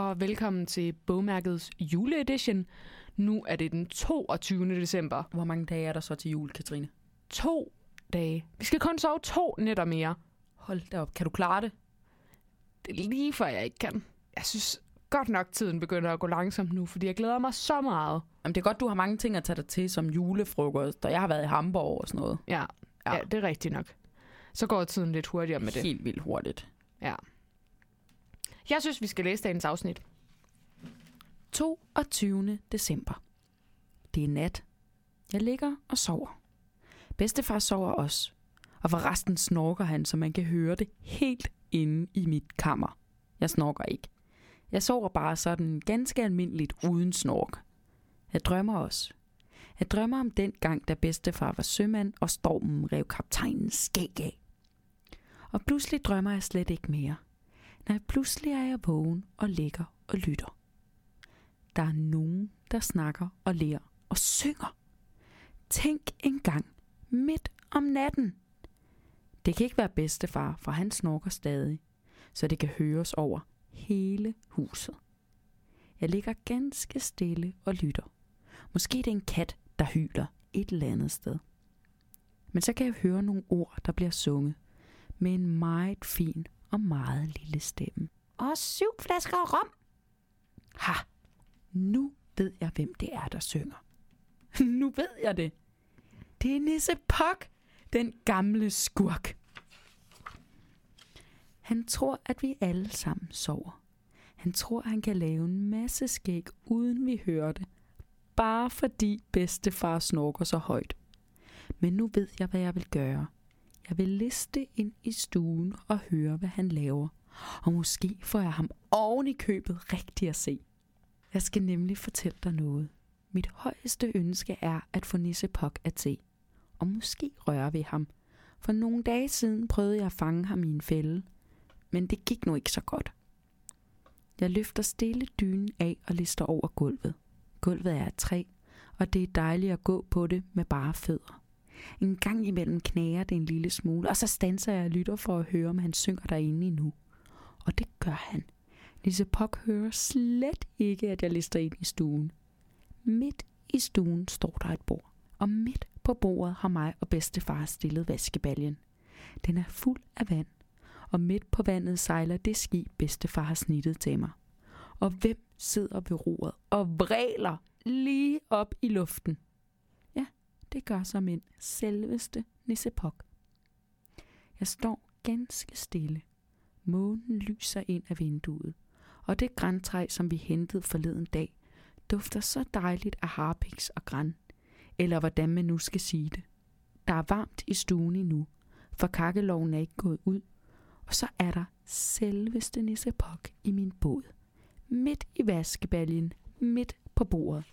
og velkommen til bogmærkets juleedition. Nu er det den 22. december. Hvor mange dage er der så til jul, Katrine? To dage. Vi skal kun sove to nætter mere. Hold da op. Kan du klare det? Det er lige før jeg ikke kan. Jeg synes godt nok, tiden begynder at gå langsomt nu, fordi jeg glæder mig så meget. Jamen, det er godt, du har mange ting at tage dig til, som julefrokost, og jeg har været i Hamburg og sådan noget. Ja, ja. Ja. det er rigtigt nok. Så går tiden lidt hurtigere med det. Helt vildt hurtigt. Ja. Jeg synes, vi skal læse dagens afsnit. 22. december. Det er nat. Jeg ligger og sover. Bedstefar sover også. Og for resten snorker han, så man kan høre det helt inde i mit kammer. Jeg snorker ikke. Jeg sover bare sådan ganske almindeligt uden snork. Jeg drømmer også. Jeg drømmer om den gang, da bedstefar var sømand, og stormen rev kaptajnens skæg af. Og pludselig drømmer jeg slet ikke mere. Nej, pludselig er jeg vågen og ligger og lytter. Der er nogen, der snakker og lærer og synger. Tænk engang midt om natten. Det kan ikke være bedstefar, for han snorker stadig, så det kan høres over hele huset. Jeg ligger ganske stille og lytter. Måske det er en kat, der hyler et eller andet sted. Men så kan jeg høre nogle ord, der bliver sunget med en meget fin og meget lille stemme. Og syv flasker rom. Ha, nu ved jeg, hvem det er, der synger. nu ved jeg det. Det er Nisse Pok, den gamle skurk. Han tror, at vi alle sammen sover. Han tror, han kan lave en masse skæg, uden vi hører det. Bare fordi bedstefar snorker så højt. Men nu ved jeg, hvad jeg vil gøre. Jeg vil liste ind i stuen og høre, hvad han laver. Og måske får jeg ham oven i købet rigtig at se. Jeg skal nemlig fortælle dig noget. Mit højeste ønske er at få Nisse Pok at se. Og måske røre ved ham. For nogle dage siden prøvede jeg at fange ham i en fælde. Men det gik nu ikke så godt. Jeg løfter stille dynen af og lister over gulvet. Gulvet er af træ, og det er dejligt at gå på det med bare fødder. En gang imellem knager det en lille smule, og så standser jeg og lytter for at høre, om han synger derinde endnu. Og det gør han. Lise Pok hører slet ikke, at jeg lister ind i stuen. Midt i stuen står der et bord, og midt på bordet har mig og bedstefar stillet vaskebaljen. Den er fuld af vand, og midt på vandet sejler det skib, bedstefar har snittet til mig. Og hvem sidder ved roret og vræler lige op i luften? Det gør som en selveste nissepok. Jeg står ganske stille. Månen lyser ind af vinduet, og det græntræ, som vi hentede forleden dag, dufter så dejligt af harpiks og græn, eller hvordan man nu skal sige det. Der er varmt i stuen endnu, for kakkeloven er ikke gået ud, og så er der selveste nissepok i min båd. Midt i vaskebaljen, midt på bordet.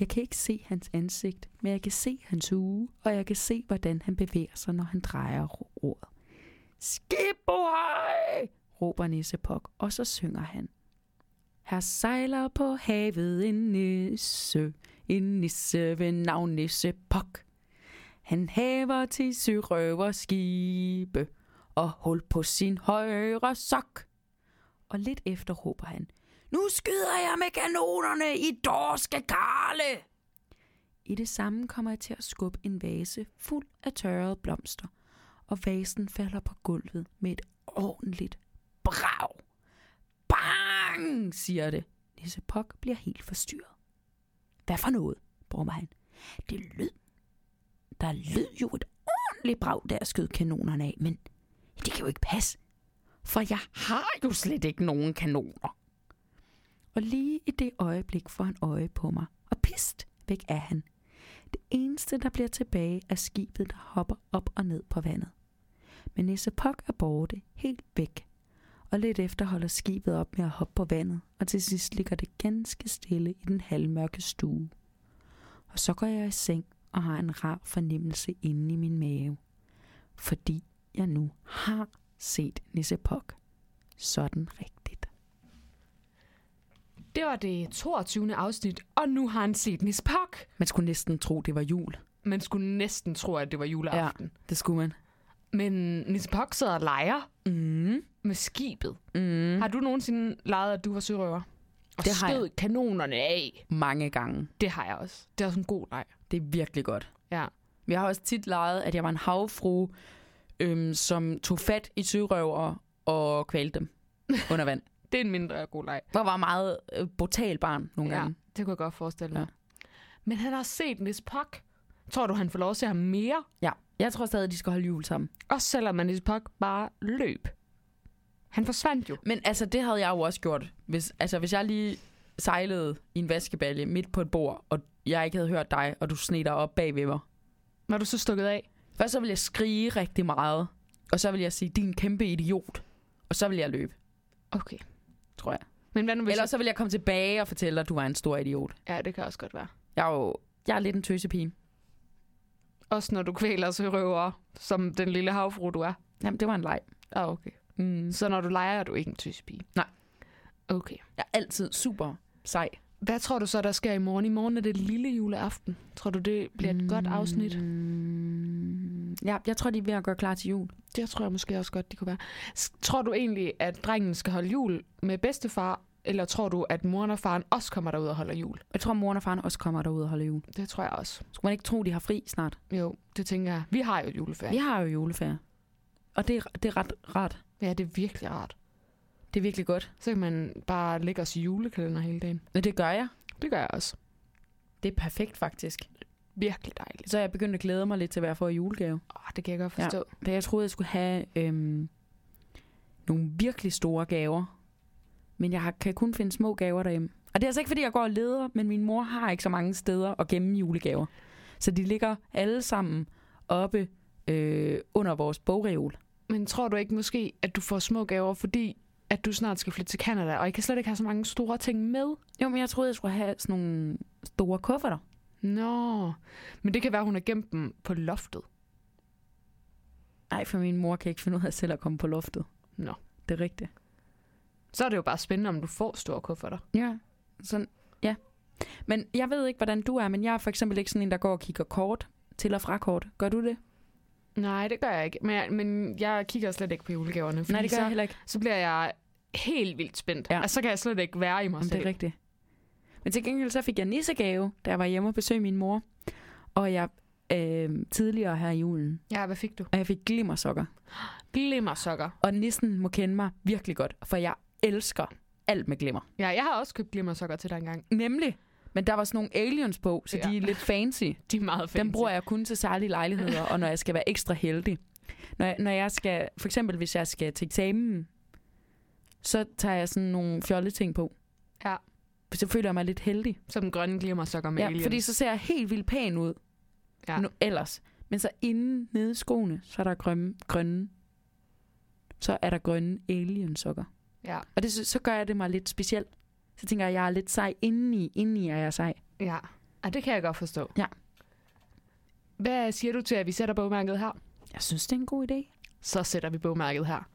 Jeg kan ikke se hans ansigt, men jeg kan se hans uge, og jeg kan se, hvordan han bevæger sig, når han drejer roret. Skibbohøj! råber Nissepok, og så synger han. Her sejler på havet en nisse, en nisse ved navn Nissepok. Han haver til sørøver skibe og hul på sin højre sok. Og lidt efter råber han, nu skyder jeg med kanonerne i dorske karle. I det samme kommer jeg til at skubbe en vase fuld af tørrede blomster, og vasen falder på gulvet med et ordentligt brag. Bang, siger det. Nisse Pok bliver helt forstyrret. Hvad for noget, brummer han. Det lød. Der lød jo et ordentligt brag, der skød kanonerne af, men det kan jo ikke passe. For jeg har jo slet ikke nogen kanoner. Og lige i det øjeblik får han øje på mig, og pist, væk er han. Det eneste, der bliver tilbage, er skibet, der hopper op og ned på vandet. Men Nisse Pok er borte, helt væk. Og lidt efter holder skibet op med at hoppe på vandet, og til sidst ligger det ganske stille i den halvmørke stue. Og så går jeg i seng og har en rar fornemmelse inde i min mave. Fordi jeg nu har set Nisse Pok. Sådan rigtigt. Det var det 22. afsnit, og nu har han set Nis Pok. Man skulle næsten tro, det var jul. Man skulle næsten tro, at det var juleaften. Det skulle man. Men Nisse Pok sidder og leger. Mm. med skibet. Mm. Har du nogensinde leget, at du var sørøver? Og Det har jeg. kanonerne af. Mange gange. Det har jeg også. Det er også en god leg. Det er virkelig godt. Ja. Jeg har også tit leget, at jeg var en havfru, øhm, som tog fat i sørøver og kvalte dem under vand. Det er en mindre god leg. Jeg var meget øh, brutal barn nogle Ja, gange. det kunne jeg godt forestille mig. Ja. Men han har set Miss Puck. Tror du, han får lov til at have mere? Ja. Jeg tror stadig, de skal holde jul sammen. Også selvom Miss Puck bare løb. Han forsvandt jo. Men altså, det havde jeg jo også gjort. Hvis, altså, hvis jeg lige sejlede i en vaskebalje midt på et bord, og jeg ikke havde hørt dig, og du sned dig op bagved mig. Var du så stukket af? Først så ville jeg skrige rigtig meget, og så ville jeg sige, din kæmpe idiot. Og så ville jeg løbe, Okay. Tror jeg. Men hvad nu hvis... Eller så ville jeg komme tilbage og fortælle dig, at du var en stor idiot. Ja, det kan også godt være. Jeg er jo jeg er lidt en tøsepige. Også når du kvæler sørøver, som den lille havfru, du er. Jamen, det var en leg. Ah, okay. Mm. Så når du leger, er du ikke en tøsepige? Nej. Okay. Jeg er altid super sej. Hvad tror du så, der sker i morgen? I morgen er det lille juleaften. Tror du, det bliver et mm. godt afsnit? Mm. Ja, jeg tror, de er ved at gøre klar til jul. Det tror jeg måske også godt, de kunne være. Tror du egentlig, at drengen skal holde jul med bedstefar, eller tror du, at moren og faren også kommer derud og holder jul? Jeg tror, moren og faren også kommer derud og holder jul. Det tror jeg også. Skulle man ikke tro, de har fri snart? Jo, det tænker jeg. Vi har jo juleferie. Vi har jo juleferie. Og det er, det er ret rart. Ja, det er virkelig rart. Det er virkelig godt. Så kan man bare lægge os i julekalender hele dagen. Men det gør jeg. Det gør jeg også. Det er perfekt, faktisk. Virkelig dejligt. Så er jeg begyndt at glæde mig lidt til, hvad jeg får i julegave. Åh, det kan jeg godt forstå. Da jeg troede, jeg skulle have øhm, nogle virkelig store gaver. Men jeg har, kan kun finde små gaver derhjemme. Og det er altså ikke, fordi jeg går og leder, men min mor har ikke så mange steder at gemme julegaver. Så de ligger alle sammen oppe øh, under vores bogreol. Men tror du ikke måske, at du får små gaver, fordi at du snart skal flytte til Canada, og I kan slet ikke have så mange store ting med? Jo, men jeg troede, jeg skulle have sådan nogle store kufferter. Nå, men det kan være, hun har gemt dem på loftet. Nej, for min mor kan ikke finde ud af selv at komme på loftet. Nå. Det er rigtigt. Så er det jo bare spændende, om du får store kufferter. Ja, sådan, ja. Men jeg ved ikke, hvordan du er, men jeg er for eksempel ikke sådan en, der går og kigger kort til og fra kort. Gør du det? Nej, det gør jeg ikke. Men jeg, men jeg kigger slet ikke på julegaverne. Nej, det gør så, jeg heller ikke. så bliver jeg helt vildt spændt. Ja. Ja. Altså, så kan jeg slet ikke være i mig Jamen, selv. det er rigtigt. Men til gengæld så fik jeg nissegave, da jeg var hjemme og besøgte min mor. Og jeg øh, tidligere her i julen. Ja, hvad fik du? Og jeg fik glimmersokker. Glimmersokker. Og nissen må kende mig virkelig godt, for jeg elsker alt med glimmer. Ja, jeg har også købt glimmersokker til dig engang. Nemlig. Men der var sådan nogle aliens på, så ja. De er lidt fancy. De er meget fancy. Dem bruger jeg kun til særlige lejligheder, og når jeg skal være ekstra heldig. Når jeg, når jeg skal, for eksempel hvis jeg skal til eksamen, så tager jeg sådan nogle fjolleting på. Ja. Så føler jeg mig lidt heldig. Som grønne glimmersokker med Ja, aliens. fordi så ser jeg helt vildt pæn ud. Ja. Nu, ellers. Men så inden nede i skoene, så er der grønne, grønne så er der grønne aliensokker. Ja. Og det, så, så gør jeg det mig lidt specielt. Så tænker jeg, at jeg er lidt sej indeni. Indeni er jeg sej. Ja. ja, det kan jeg godt forstå. Ja. Hvad siger du til, at vi sætter bogmærket her? Jeg synes, det er en god idé. Så sætter vi bogmærket her.